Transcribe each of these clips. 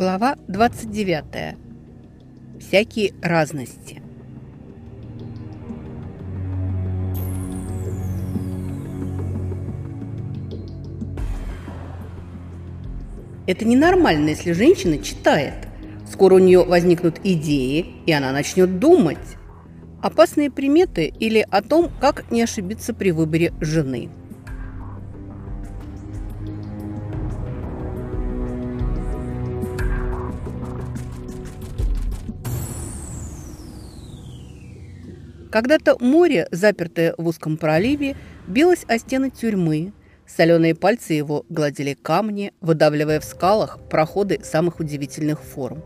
Глава 29. Всякие разности. Это ненормально, если женщина читает. Скоро у нее возникнут идеи, и она начнет думать. Опасные приметы или о том, как не ошибиться при выборе жены – Когда-то море, запертое в узком проливе, билось о стены тюрьмы. Соленые пальцы его гладили камни, выдавливая в скалах проходы самых удивительных форм.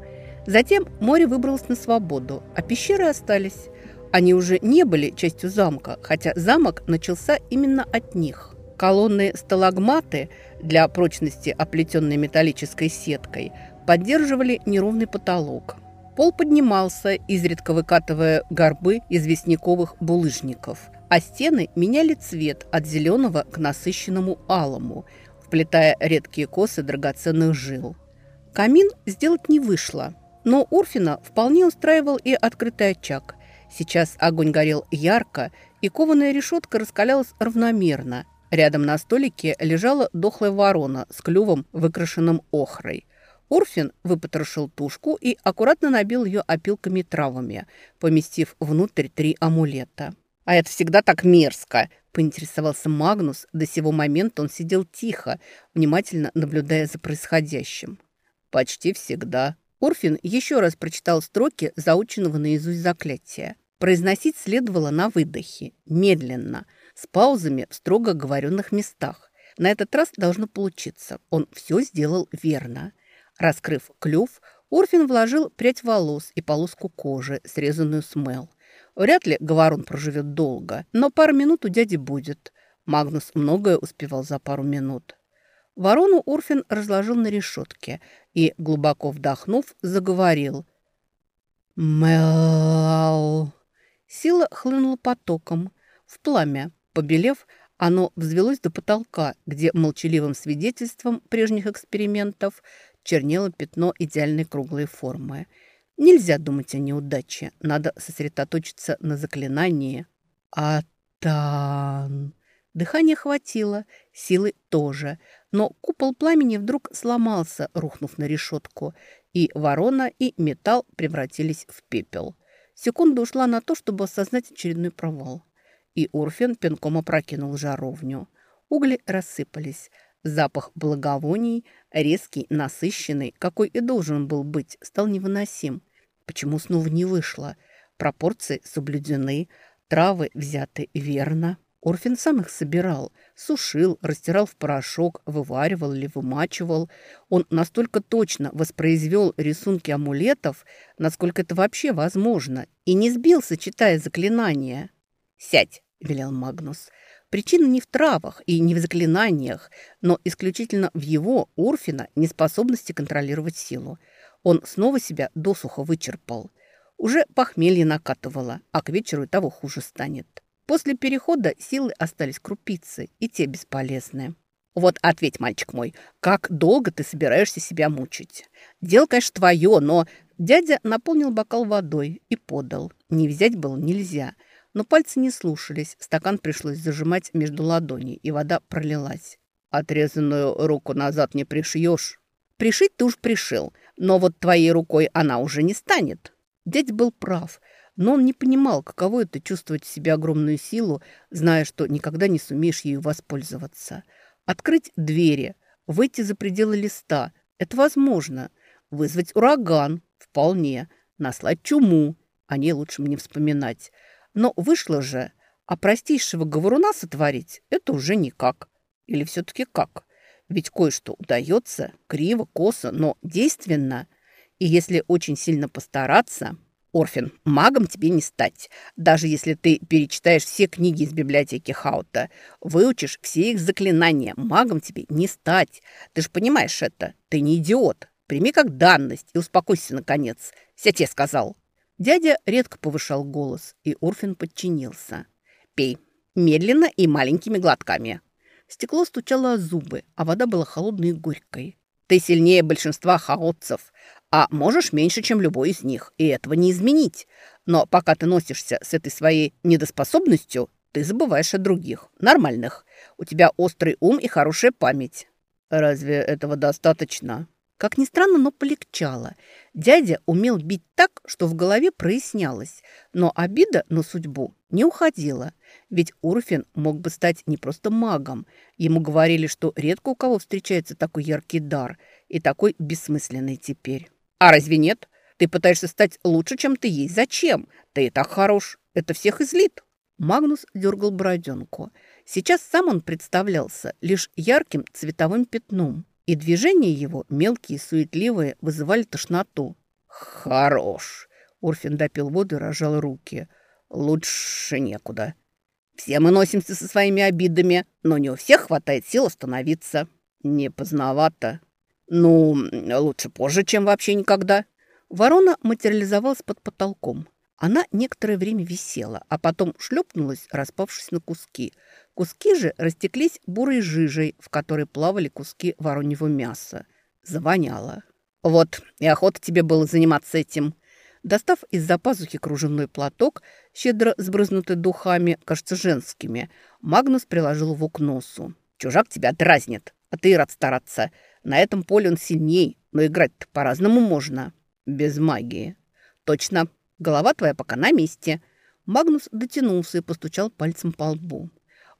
Затем море выбралось на свободу, а пещеры остались. Они уже не были частью замка, хотя замок начался именно от них. Колонны сталагматы, для прочности оплетенной металлической сеткой, поддерживали неровный потолок – Пол поднимался, изредка выкатывая горбы известняковых булыжников, а стены меняли цвет от зеленого к насыщенному алому, вплетая редкие косы драгоценных жил. Камин сделать не вышло, но Урфина вполне устраивал и открытый очаг. Сейчас огонь горел ярко, и кованая решетка раскалялась равномерно. Рядом на столике лежала дохлая ворона с клювом, выкрашенным охрой – Орфин выпотрошил тушку и аккуратно набил ее опилками и травами, поместив внутрь три амулета. «А это всегда так мерзко!» – поинтересовался Магнус. До сего момента он сидел тихо, внимательно наблюдая за происходящим. «Почти всегда». Орфин еще раз прочитал строки заученного наизусть заклятия. Произносить следовало на выдохе, медленно, с паузами в строго оговоренных местах. На этот раз должно получиться. Он все сделал верно – Раскрыв клюв, Урфин вложил прядь волос и полоску кожи, срезанную с мел. Вряд ли говорун проживет долго, но пару минут у дяди будет. Магнус многое успевал за пару минут. Ворону Урфин разложил на решетке и, глубоко вдохнув, заговорил. «Мэл!» Сила хлынула потоком. В пламя, побелев, оно взвелось до потолка, где молчаливым свидетельством прежних экспериментов чернело пятно идеальной круглой формы. Нельзя думать о неудаче, надо сосредоточиться на заклинании. Атан! Дыхания хватило, силы тоже, но купол пламени вдруг сломался, рухнув на решетку, и ворона, и металл превратились в пепел. Секунда ушла на то, чтобы осознать очередной провал. И Урфин пинком опрокинул жаровню. Угли рассыпались, Запах благовоний, резкий, насыщенный, какой и должен был быть, стал невыносим. Почему снова не вышло? Пропорции соблюдены, травы взяты верно. Орфин сам их собирал, сушил, растирал в порошок, вываривал или вымачивал. Он настолько точно воспроизвел рисунки амулетов, насколько это вообще возможно, и не сбился, читая заклинания. «Сядь!» – велел Магнус – Причина не в травах и не в заклинаниях, но исключительно в его, Орфина, неспособности контролировать силу. Он снова себя досуха вычерпал. Уже похмелье накатывало, а к вечеру и того хуже станет. После перехода силы остались крупицы, и те бесполезны. Вот ответь, мальчик мой, как долго ты собираешься себя мучить? Дело, конечно, твое, но... Дядя наполнил бокал водой и подал. Не взять было нельзя – но пальцы не слушались, стакан пришлось зажимать между ладоней, и вода пролилась. «Отрезанную руку назад не пришьешь». «Пришить ты уж пришил, но вот твоей рукой она уже не станет». Дядя был прав, но он не понимал, каково это чувствовать в себе огромную силу, зная, что никогда не сумеешь ею воспользоваться. Открыть двери, выйти за пределы листа – это возможно. Вызвать ураган – вполне. Наслать чуму – о ней лучше мне вспоминать – но вышло же, а простейшего говоруна сотворить – это уже никак. Или все-таки как? Ведь кое-что удается, криво, косо, но действенно. И если очень сильно постараться, Орфин, магом тебе не стать. Даже если ты перечитаешь все книги из библиотеки Хаута, выучишь все их заклинания, магом тебе не стать. Ты же понимаешь это. Ты не идиот. Прими как данность и успокойся, наконец. Я сказал. Дядя редко повышал голос, и Урфин подчинился. «Пей. Медленно и маленькими глотками». Стекло стучало о зубы, а вода была холодной и горькой. «Ты сильнее большинства хаотцев, а можешь меньше, чем любой из них, и этого не изменить. Но пока ты носишься с этой своей недоспособностью, ты забываешь о других, нормальных. У тебя острый ум и хорошая память. Разве этого достаточно? Как ни странно, но полегчало. Дядя умел бить так, что в голове прояснялось, но обида на судьбу не уходила. Ведь Урфин мог бы стать не просто магом. Ему говорили, что редко у кого встречается такой яркий дар и такой бессмысленный теперь. А разве нет? Ты пытаешься стать лучше, чем ты есть. Зачем? Ты и так хорош. Это всех излит. Магнус дергал бороденку. Сейчас сам он представлялся лишь ярким цветовым пятном и движения его, мелкие, суетливые, вызывали тошноту. «Хорош!» — Урфин допил воду и рожал руки. «Лучше некуда. Все мы носимся со своими обидами, но не у всех хватает сил остановиться. Не поздновато. Ну, лучше позже, чем вообще никогда». Ворона материализовалась под потолком. Она некоторое время висела, а потом шлепнулась, распавшись на куски. Куски же растеклись бурой жижей, в которой плавали куски вороньего мяса. Завоняло. «Вот, и охота тебе было заниматься этим». Достав из-за пазухи кружевной платок, щедро сбрызнутый духами, кажется, женскими, Магнус приложил его к носу. «Чужак тебя дразнит, а ты рад стараться. На этом поле он сильней, но играть-то по-разному можно. Без магии». «Точно, Голова твоя пока на месте». Магнус дотянулся и постучал пальцем по лбу.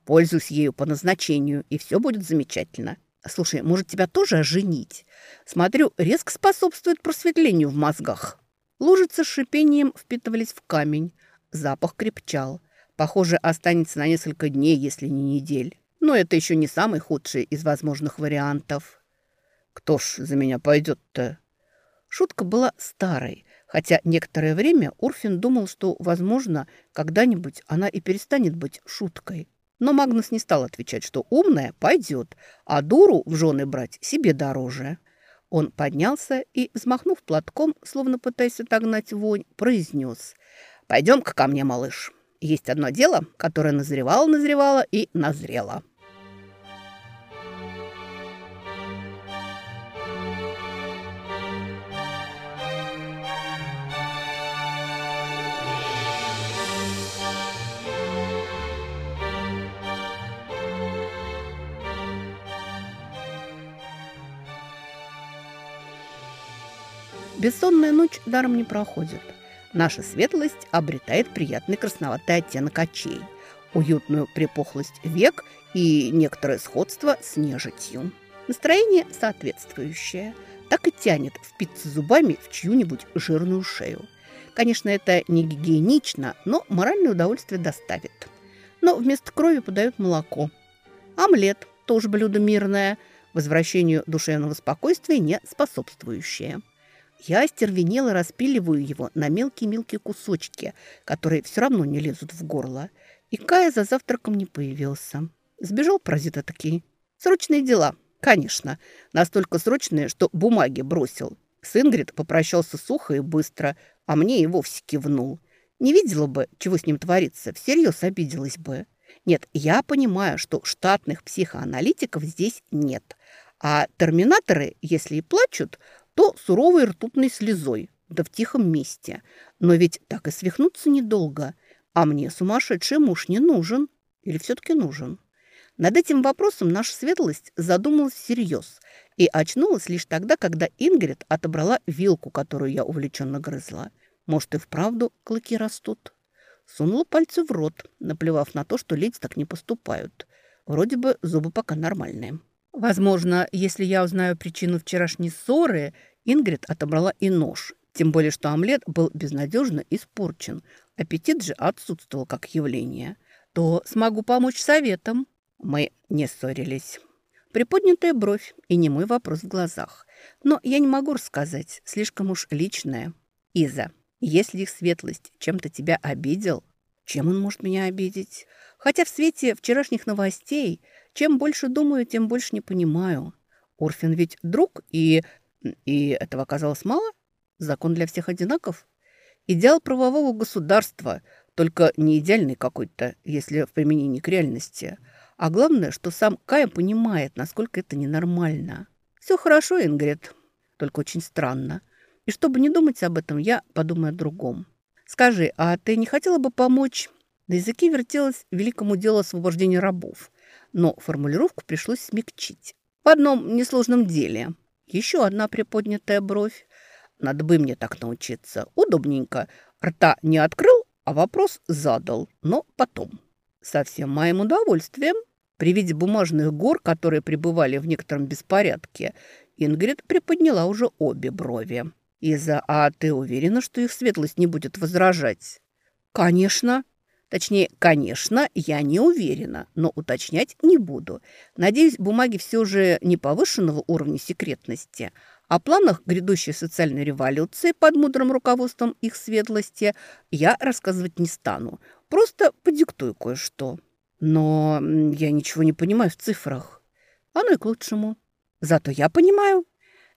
«Пользуюсь ею по назначению, и все будет замечательно. Слушай, может, тебя тоже оженить? Смотрю, резко способствует просветлению в мозгах». Лужицы с шипением впитывались в камень. Запах крепчал. Похоже, останется на несколько дней, если не недель. Но это еще не самый худший из возможных вариантов. «Кто ж за меня пойдет-то?» Шутка была старой, Хотя некоторое время Урфин думал, что, возможно, когда-нибудь она и перестанет быть шуткой. Но Магнус не стал отвечать, что умная пойдет, а дуру в жены брать себе дороже. Он поднялся и, взмахнув платком, словно пытаясь отогнать вонь, произнес «Пойдем-ка ко мне, малыш. Есть одно дело, которое назревало-назревало и назрело». Бессонная ночь даром не проходит. Наша светлость обретает приятный красноватый оттенок очей, уютную припухлость век и некоторое сходство с нежитью. Настроение соответствующее. Так и тянет впиться зубами в чью-нибудь жирную шею. Конечно, это не гигиенично, но моральное удовольствие доставит. Но вместо крови подают молоко. Омлет – тоже блюдо мирное, возвращению душевного спокойствия не способствующее. Я остервенело распиливаю его на мелкие-мелкие кусочки, которые все равно не лезут в горло. И Кая за завтраком не появился. Сбежал паразит такие. Срочные дела, конечно. Настолько срочные, что бумаги бросил. С Ингрид попрощался сухо и быстро, а мне и вовсе кивнул. Не видела бы, чего с ним творится, всерьез обиделась бы. Нет, я понимаю, что штатных психоаналитиков здесь нет. А терминаторы, если и плачут, то суровой ртутной слезой, да в тихом месте. Но ведь так и свихнуться недолго. А мне сумасшедший муж не нужен. Или все-таки нужен? Над этим вопросом наша светлость задумалась всерьез и очнулась лишь тогда, когда Ингрид отобрала вилку, которую я увлеченно грызла. Может, и вправду клыки растут? Сунула пальцы в рот, наплевав на то, что леди так не поступают. Вроде бы зубы пока нормальные. Возможно, если я узнаю причину вчерашней ссоры, Ингрид отобрала и нож. Тем более, что омлет был безнадежно испорчен. Аппетит же отсутствовал как явление. То смогу помочь советом. Мы не ссорились. Приподнятая бровь и немой вопрос в глазах. Но я не могу рассказать, слишком уж личное. Иза, если их светлость чем-то тебя обидел, чем он может меня обидеть? Хотя в свете вчерашних новостей чем больше думаю, тем больше не понимаю. Орфин ведь друг, и... И этого оказалось мало? Закон для всех одинаков? Идеал правового государства, только не идеальный какой-то, если в применении к реальности. А главное, что сам Кая понимает, насколько это ненормально. Все хорошо, Ингрид, только очень странно. И чтобы не думать об этом, я подумаю о другом. Скажи, а ты не хотела бы помочь? На языке вертелось великому делу освобождения рабов, но формулировку пришлось смягчить. В одном несложном деле. Еще одна приподнятая бровь. Надо бы мне так научиться. Удобненько. Рта не открыл, а вопрос задал, но потом. Со всем моим удовольствием. При виде бумажных гор, которые пребывали в некотором беспорядке, Ингрид приподняла уже обе брови. «Иза, а ты уверена, что их светлость не будет возражать?» «Конечно». Точнее, конечно, я не уверена, но уточнять не буду. Надеюсь, бумаги все же не повышенного уровня секретности. О планах грядущей социальной революции под мудрым руководством их светлости я рассказывать не стану. Просто подиктую кое-что. Но я ничего не понимаю в цифрах. Оно и к лучшему. Зато я понимаю.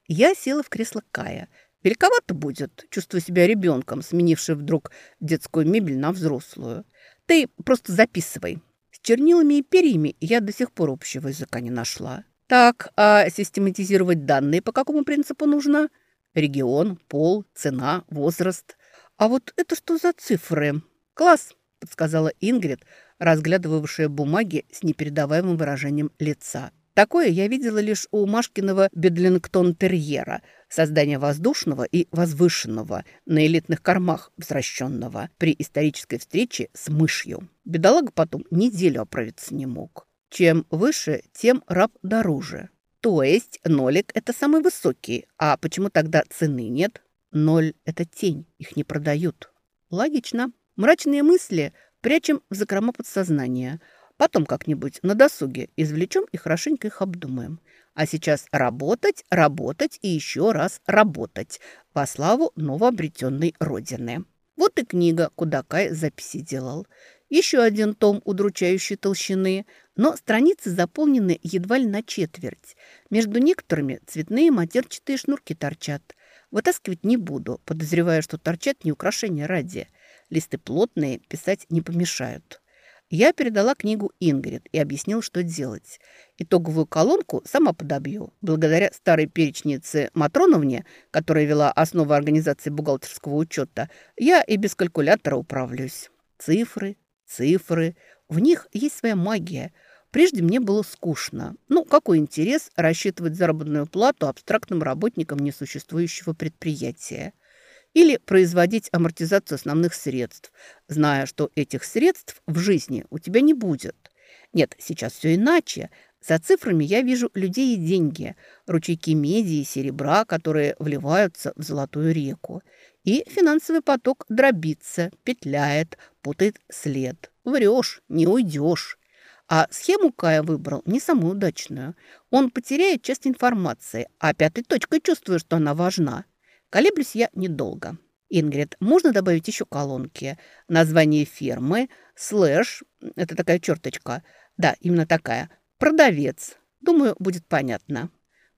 Я села в кресло Кая. Великовато будет, чувствуя себя ребенком, сменивший вдруг детскую мебель на взрослую. Ты просто записывай. С чернилами и перьями я до сих пор общего языка не нашла. Так, а систематизировать данные по какому принципу нужно? Регион, пол, цена, возраст. А вот это что за цифры? Класс, подсказала Ингрид, разглядывавшая бумаги с непередаваемым выражением лица. Такое я видела лишь у Машкиного Бедлингтон-терьера, создания воздушного и возвышенного, на элитных кормах возвращенного, при исторической встрече с мышью. Бедолага потом неделю оправиться не мог. Чем выше, тем раб дороже. То есть нолик – это самый высокий, а почему тогда цены нет? Ноль – это тень, их не продают. Логично. Мрачные мысли прячем в закрома подсознания – Потом как-нибудь на досуге извлечем и хорошенько их обдумаем. А сейчас работать, работать и еще раз работать во славу новообретенной Родины. Вот и книга, куда Кай записи делал. Еще один том удручающей толщины, но страницы заполнены едва ли на четверть. Между некоторыми цветные матерчатые шнурки торчат. Вытаскивать не буду, подозревая, что торчат не украшения ради. Листы плотные, писать не помешают. Я передала книгу Ингрид и объяснил, что делать. Итоговую колонку сама подобью. Благодаря старой перечнице Матроновне, которая вела основу организации бухгалтерского учета, я и без калькулятора управлюсь. Цифры, цифры. В них есть своя магия. Прежде мне было скучно. Ну, какой интерес рассчитывать заработную плату абстрактным работникам несуществующего предприятия? Или производить амортизацию основных средств, зная, что этих средств в жизни у тебя не будет. Нет, сейчас все иначе. За цифрами я вижу людей и деньги, ручейки меди и серебра, которые вливаются в золотую реку. И финансовый поток дробится, петляет, путает след. Врешь, не уйдешь. А схему Кая выбрал не самую удачную. Он потеряет часть информации, а пятой точкой чувствую, что она важна – Колеблюсь я недолго. Ингрид, можно добавить еще колонки? Название фирмы, слэш, это такая черточка. Да, именно такая. Продавец. Думаю, будет понятно.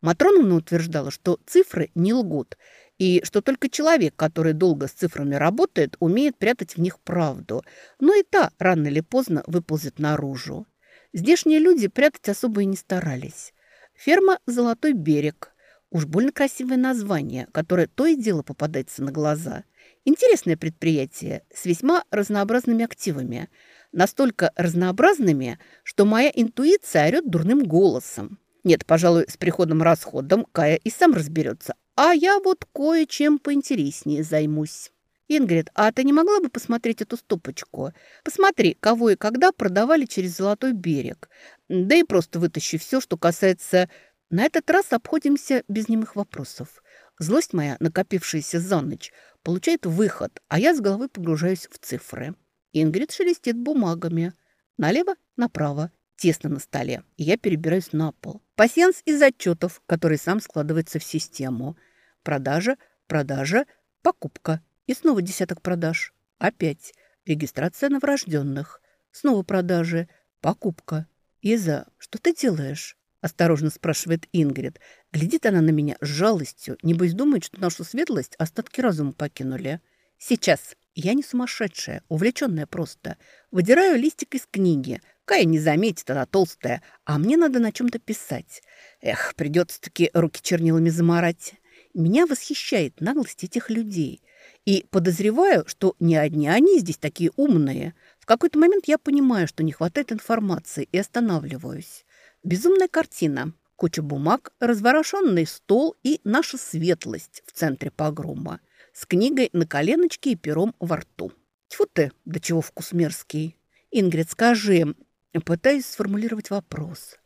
Матроновна утверждала, что цифры не лгут, и что только человек, который долго с цифрами работает, умеет прятать в них правду. Но и та рано или поздно выползет наружу. Здешние люди прятать особо и не старались. Ферма «Золотой берег». Уж больно красивое название, которое то и дело попадается на глаза. Интересное предприятие с весьма разнообразными активами. Настолько разнообразными, что моя интуиция орет дурным голосом. Нет, пожалуй, с приходом-расходом Кая и сам разберется. А я вот кое-чем поинтереснее займусь. Ингрид, а ты не могла бы посмотреть эту стопочку? Посмотри, кого и когда продавали через Золотой берег. Да и просто вытащи все, что касается на этот раз обходимся без немых вопросов. Злость моя, накопившаяся за ночь, получает выход, а я с головой погружаюсь в цифры. Ингрид шелестит бумагами. Налево, направо, тесно на столе, и я перебираюсь на пол. Пассианс из отчетов, который сам складывается в систему. Продажа, продажа, покупка. И снова десяток продаж. Опять. Регистрация новорожденных. Снова продажи, покупка. Иза, что ты делаешь? – осторожно спрашивает Ингрид. Глядит она на меня с жалостью. Небось думает, что нашу светлость остатки разума покинули. Сейчас. Я не сумасшедшая, увлеченная просто. Выдираю листик из книги, Кая не заметит, она толстая, а мне надо на чем-то писать. Эх, придется-таки руки чернилами заморать. Меня восхищает наглость этих людей. И подозреваю, что не одни они здесь такие умные. В какой-то момент я понимаю, что не хватает информации, и останавливаюсь. Безумная картина. Куча бумаг, разворошенный стол и наша светлость в центре погрома. С книгой на коленочке и пером во рту. Тьфу ты, до чего вкус мерзкий. Ингрид, скажи, пытаюсь сформулировать вопрос.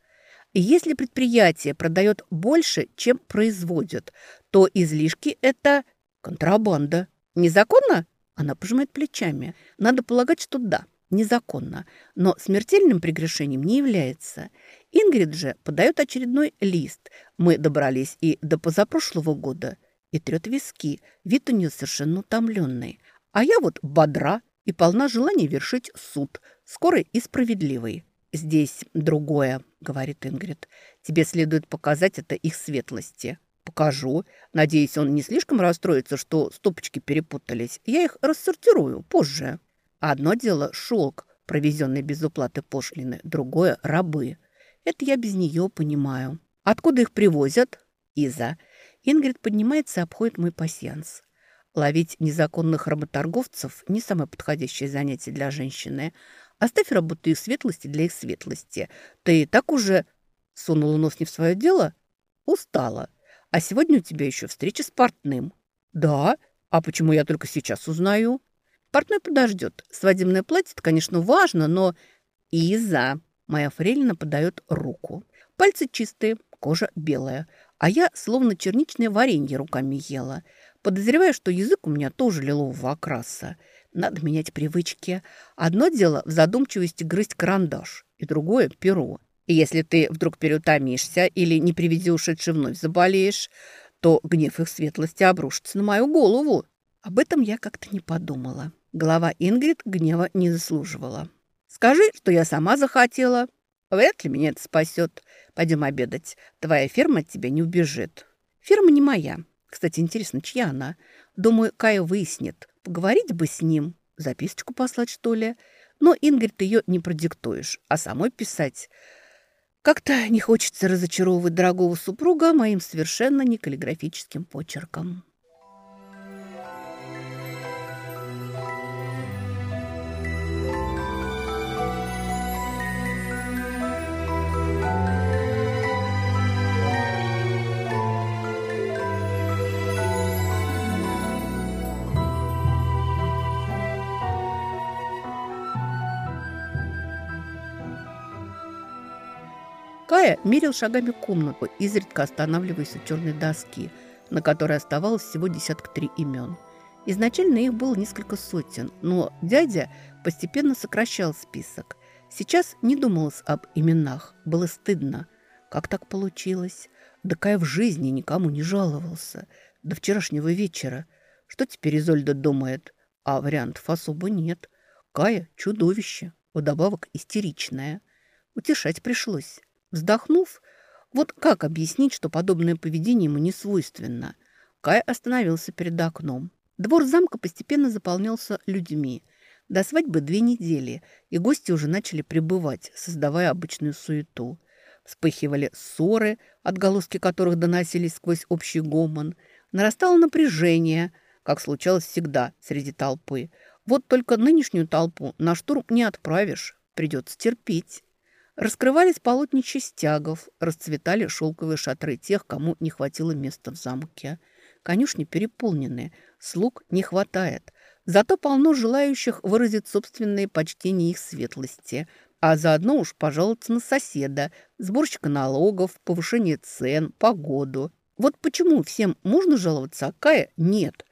Если предприятие продает больше, чем производит, то излишки – это контрабанда. Незаконно? Она пожимает плечами. Надо полагать, что да, незаконно, но смертельным прегрешением не является. Ингрид же подает очередной лист. Мы добрались и до позапрошлого года. И трет виски. Вид у нее совершенно утомленный. А я вот бодра и полна желания вершить суд, скорый и справедливый. «Здесь другое», — говорит Ингрид. «Тебе следует показать это их светлости». «Покажу. Надеюсь, он не слишком расстроится, что стопочки перепутались. Я их рассортирую позже». Одно дело – шелк, провезенный без уплаты пошлины, другое – рабы. Это я без нее понимаю. Откуда их привозят? Иза. Ингрид поднимается и обходит мой пасьянс. Ловить незаконных работорговцев – не самое подходящее занятие для женщины – Оставь работу их светлости для их светлости. Ты так уже сунула нос не в свое дело? Устала. А сегодня у тебя еще встреча с портным. Да? А почему я только сейчас узнаю? Портной подождет. Свадебное платье конечно, важно, но... Иза. Моя фрейлина подает руку. Пальцы чистые, кожа белая. А я словно черничное варенье руками ела. Подозреваю, что язык у меня тоже лилового окраса. Надо менять привычки. Одно дело в задумчивости грызть карандаш, и другое – перо. И если ты вдруг переутомишься или, не приведи ушедший, вновь заболеешь, то гнев их светлости обрушится на мою голову. Об этом я как-то не подумала. Голова Ингрид гнева не заслуживала. «Скажи, что я сама захотела. Вряд ли меня это спасет. Пойдем обедать. Твоя ферма от тебя не убежит». «Ферма не моя. Кстати, интересно, чья она? Думаю, Кая выяснит. Поговорить бы с ним, записочку послать, что ли. Но, Ингрид, ее не продиктуешь, а самой писать. Как-то не хочется разочаровывать дорогого супруга моим совершенно не каллиграфическим почерком. Кая мерил шагами комнату, изредка останавливаясь у черной доски, на которой оставалось всего десятка три имен. Изначально их было несколько сотен, но дядя постепенно сокращал список. Сейчас не думалось об именах, было стыдно. Как так получилось? Да Кая в жизни никому не жаловался. До вчерашнего вечера. Что теперь Изольда думает? А вариантов особо нет. Кая – чудовище, вдобавок истеричная. Утешать пришлось. Вздохнув, вот как объяснить, что подобное поведение ему не свойственно? Кай остановился перед окном. Двор замка постепенно заполнялся людьми. До свадьбы две недели, и гости уже начали прибывать, создавая обычную суету. Вспыхивали ссоры, отголоски которых доносились сквозь общий гомон. Нарастало напряжение, как случалось всегда среди толпы. Вот только нынешнюю толпу на штурм не отправишь, придется терпеть. Раскрывались полотнища стягов, расцветали шелковые шатры тех, кому не хватило места в замке. Конюшни переполнены, слуг не хватает. Зато полно желающих выразить собственные почтения их светлости, а заодно уж пожаловаться на соседа, сборщика налогов, повышение цен, погоду. Вот почему всем можно жаловаться, а Кая нет.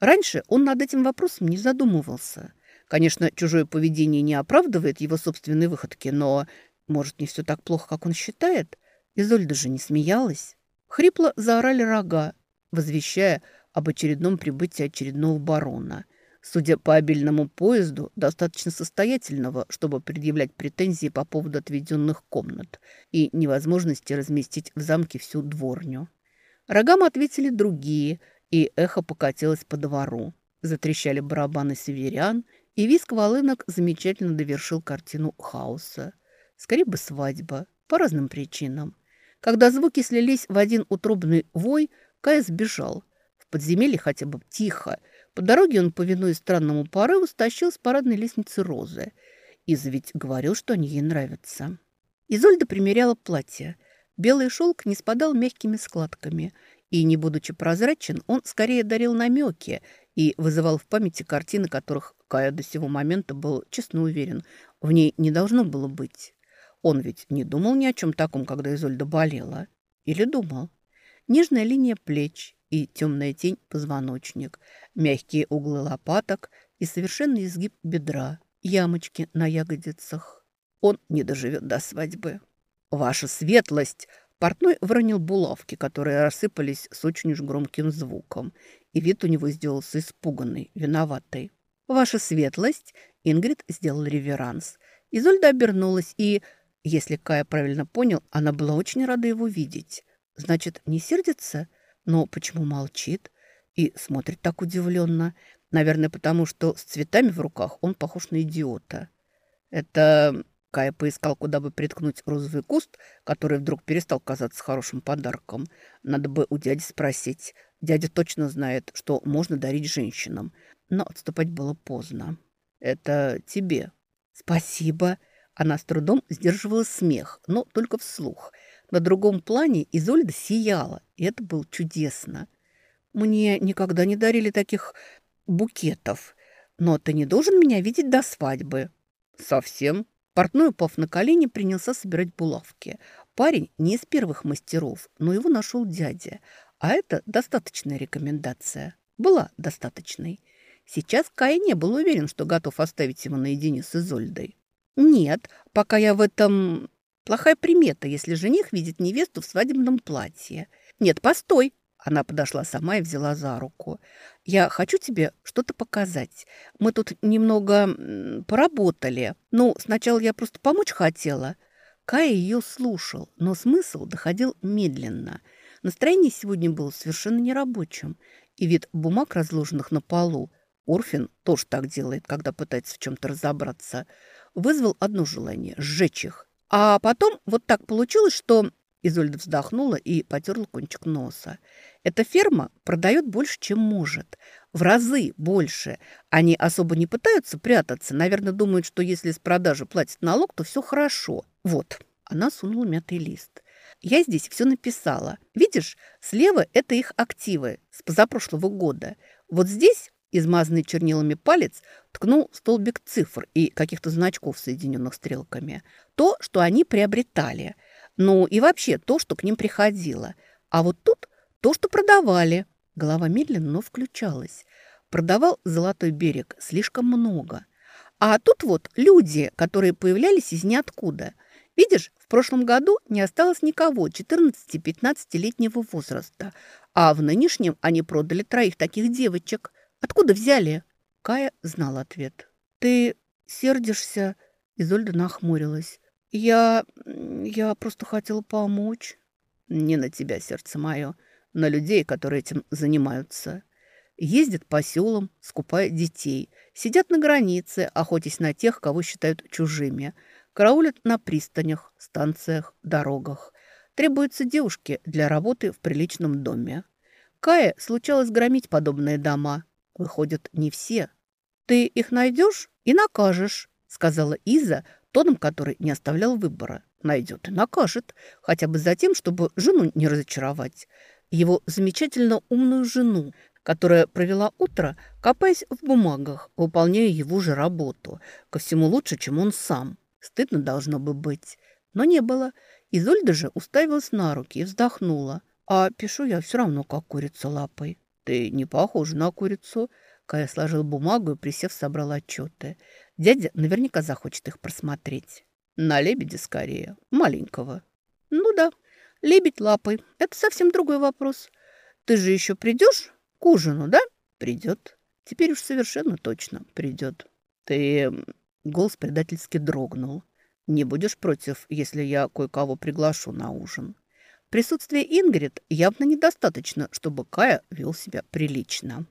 Раньше он над этим вопросом не задумывался. Конечно, чужое поведение не оправдывает его собственные выходки, но может, не все так плохо, как он считает? Изольда же не смеялась. Хрипло заорали рога, возвещая об очередном прибытии очередного барона. Судя по обильному поезду, достаточно состоятельного, чтобы предъявлять претензии по поводу отведенных комнат и невозможности разместить в замке всю дворню. Рогам ответили другие, и эхо покатилось по двору. Затрещали барабаны северян, и виск волынок замечательно довершил картину хаоса. Скорее бы свадьба. По разным причинам. Когда звуки слились в один утробный вой, Кая сбежал. В подземелье хотя бы тихо. По дороге он, повинуясь странному порыву, стащил с парадной лестницы розы. Иза ведь говорил, что они ей нравятся. Изольда примеряла платье. Белый шелк не спадал мягкими складками. И, не будучи прозрачен, он скорее дарил намеки и вызывал в памяти картины, которых Кая до сего момента был честно уверен, в ней не должно было быть. Он ведь не думал ни о чем таком, когда Изольда болела. Или думал? Нежная линия плеч и темная тень позвоночник, мягкие углы лопаток и совершенный изгиб бедра, ямочки на ягодицах. Он не доживет до свадьбы. «Ваша светлость!» Портной выронил булавки, которые рассыпались с очень уж громким звуком, и вид у него сделался испуганный, виноватый. «Ваша светлость!» Ингрид сделал реверанс. Изольда обернулась и, если Кая правильно понял, она была очень рада его видеть. Значит, не сердится? Но почему молчит? И смотрит так удивленно. Наверное, потому что с цветами в руках он похож на идиота. Это Кая поискал, куда бы приткнуть розовый куст, который вдруг перестал казаться хорошим подарком. Надо бы у дяди спросить. Дядя точно знает, что можно дарить женщинам. Но отступать было поздно. «Это тебе». «Спасибо». Она с трудом сдерживала смех, но только вслух. На другом плане Изольда сияла, и это было чудесно. «Мне никогда не дарили таких букетов. Но ты не должен меня видеть до свадьбы». «Совсем?» Портной, упав на колени, принялся собирать булавки. Парень не из первых мастеров, но его нашел дядя. А это достаточная рекомендация. Была достаточной. Сейчас Кай не был уверен, что готов оставить его наедине с Изольдой. «Нет, пока я в этом...» Плохая примета, если жених видит невесту в свадебном платье. «Нет, постой!» Она подошла сама и взяла за руку. «Я хочу тебе что-то показать. Мы тут немного поработали. Ну, сначала я просто помочь хотела». Кая ее слушал, но смысл доходил медленно. Настроение сегодня было совершенно нерабочим. И вид бумаг, разложенных на полу, Орфин тоже так делает, когда пытается в чем-то разобраться, вызвал одно желание – сжечь их. А потом вот так получилось, что Изольда вздохнула и потерла кончик носа. «Эта ферма продает больше, чем может. В разы больше. Они особо не пытаются прятаться. Наверное, думают, что если с продажи платят налог, то все хорошо. Вот». Она сунула мятый лист. «Я здесь все написала. Видишь, слева это их активы с позапрошлого года. Вот здесь измазанный чернилами палец ткнул столбик цифр и каких-то значков, соединенных стрелками. То, что они приобретали – ну и вообще то, что к ним приходило. А вот тут то, что продавали. Голова медленно, но включалась. Продавал «Золотой берег» слишком много. А тут вот люди, которые появлялись из ниоткуда. Видишь, в прошлом году не осталось никого 14-15-летнего возраста. А в нынешнем они продали троих таких девочек. Откуда взяли? Кая знал ответ. «Ты сердишься?» Изольда нахмурилась. «Я... я просто хотела помочь». «Не на тебя, сердце мое, на людей, которые этим занимаются. Ездят по селам, скупая детей, сидят на границе, охотясь на тех, кого считают чужими, караулят на пристанях, станциях, дорогах. Требуются девушки для работы в приличном доме. Кае случалось громить подобные дома. Выходят, не все. «Ты их найдешь и накажешь», — сказала Иза, тоном который не оставлял выбора. Найдет и накажет, хотя бы за тем, чтобы жену не разочаровать. Его замечательно умную жену, которая провела утро, копаясь в бумагах, выполняя его же работу. Ко всему лучше, чем он сам. Стыдно должно бы быть. Но не было. Изольда же уставилась на руки и вздохнула. А пишу я все равно, как курица лапой. Ты не похожа на курицу. Кая сложил бумагу и, присев, собрал отчеты. Дядя наверняка захочет их просмотреть. На лебедя скорее, маленького. Ну да, лебедь лапой. Это совсем другой вопрос. Ты же еще придешь к ужину, да? Придет. Теперь уж совершенно точно придет. Ты... Голос предательски дрогнул. Не будешь против, если я кое-кого приглашу на ужин? Присутствие Ингрид явно недостаточно, чтобы Кая вел себя прилично.